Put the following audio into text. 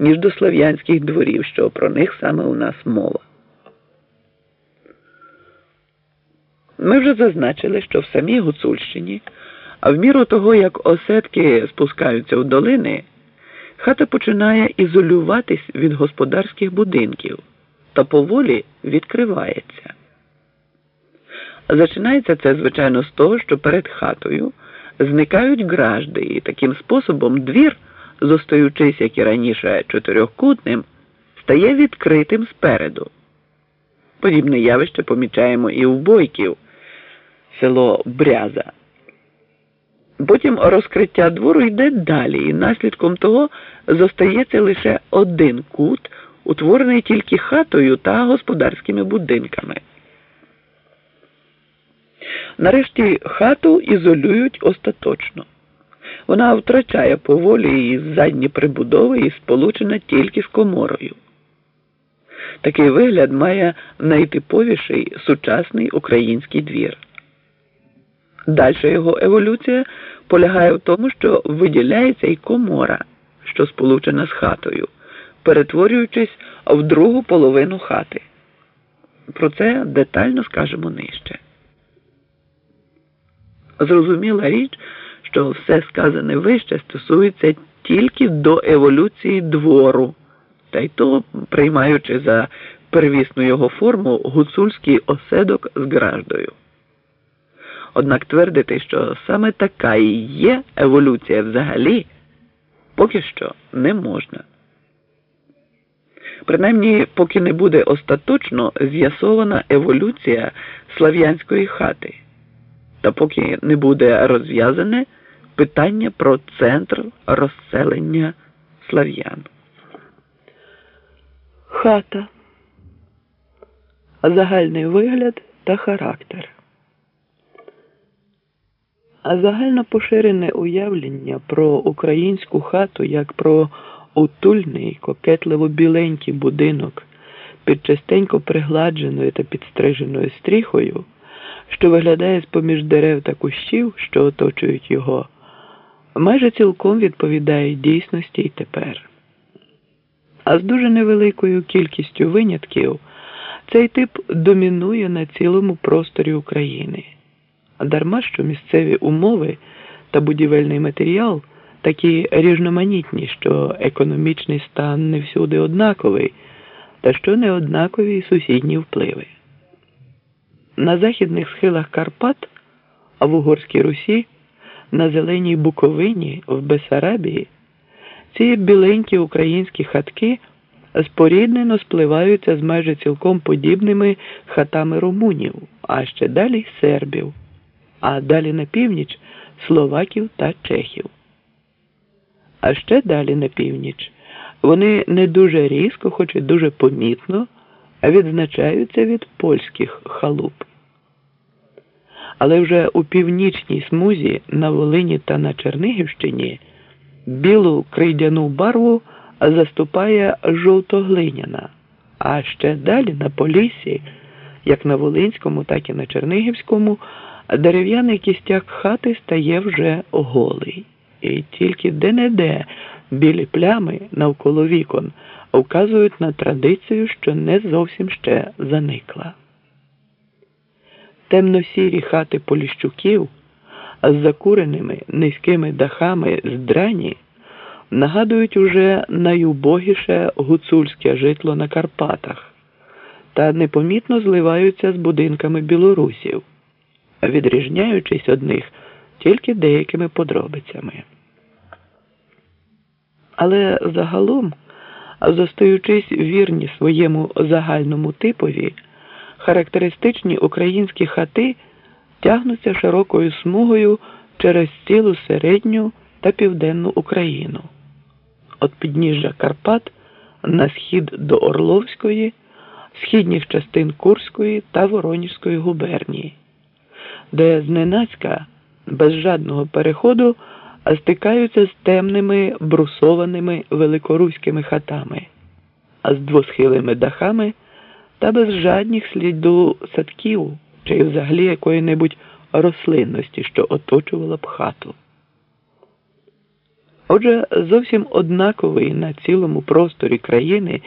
ніж до слов'янських дворів, що про них саме у нас мова. Ми вже зазначили, що в самій Гуцульщині, а в міру того, як осетки спускаються у долини, хата починає ізолюватись від господарських будинків та поволі відкривається. Зачинається це, звичайно, з того, що перед хатою зникають гражди, і таким способом двір, зостаючись, як і раніше, чотирьохкутним, стає відкритим спереду. Подібне явище помічаємо і у бойків, село Бряза. Потім розкриття двору йде далі, і наслідком того зостається лише один кут, утворений тільки хатою та господарськими будинками. Нарешті хату ізолюють остаточно. Вона втрачає поволі її задні прибудови і сполучена тільки з коморою. Такий вигляд має найтиповіший сучасний український двір. Дальша його еволюція полягає в тому, що виділяється і комора, що сполучена з хатою, перетворюючись в другу половину хати. Про це детально скажемо нижче. Зрозуміла річ, що все сказане вище стосується тільки до еволюції двору, та й то приймаючи за первісну його форму гуцульський оседок з граждою. Однак твердити, що саме така і є еволюція взагалі, поки що не можна. Принаймні, поки не буде остаточно з'ясована еволюція слав'янської хати та поки не буде розв'язане питання про центр розселення слав'ян. Хата. Загальний вигляд та характер. А загально поширене уявлення про українську хату як про утульний, кокетливо біленький будинок під частенько пригладженою та підстриженою стріхою що виглядає з поміж дерев та кущів, що оточують його, майже цілком відповідає дійсності й тепер. А з дуже невеликою кількістю винятків цей тип домінує на цілому просторі України. Дарма що місцеві умови та будівельний матеріал такі різноманітні, що економічний стан не всюди однаковий, та що не однакові сусідні впливи. На західних схилах Карпат, а в Угорській Русі, на Зеленій Буковині, в Бесарабії, ці біленькі українські хатки споріднено спливаються з майже цілком подібними хатами румунів, а ще далі сербів, а далі на північ словаків та чехів. А ще далі на північ вони не дуже різко, хоч і дуже помітно відзначаються від польських халуп. Але вже у північній смузі на Волині та на Чернигівщині білу крейдяну барву заступає жовтоглиняна, а ще далі на Поліссі, як на Волинському, так і на Чернигівському, дерев'яний кістяк хати стає вже голий, і тільки де-не-де білі плями навколо вікон вказують на традицію, що не зовсім ще заникла. Темно-сірі хати поліщуків з закуреними низькими дахами з драні нагадують уже найубогіше гуцульське житло на Карпатах та непомітно зливаються з будинками білорусів, відрізняючись одних тільки деякими подробицями. Але загалом, зостаючись вірні своєму загальному типові, характеристичні українські хати тягнуться широкою смугою через цілу середню та південну Україну. От підніжжя Карпат на схід до Орловської, східніх частин Курської та Воронівської губернії, де зненацька без жадного переходу стикаються з темними брусованими великоруськими хатами, а з двосхилими дахами та без жадних сліду садків чи взагалі якої-небудь рослинності, що оточувала б хату. Отже, зовсім однаковий на цілому просторі країни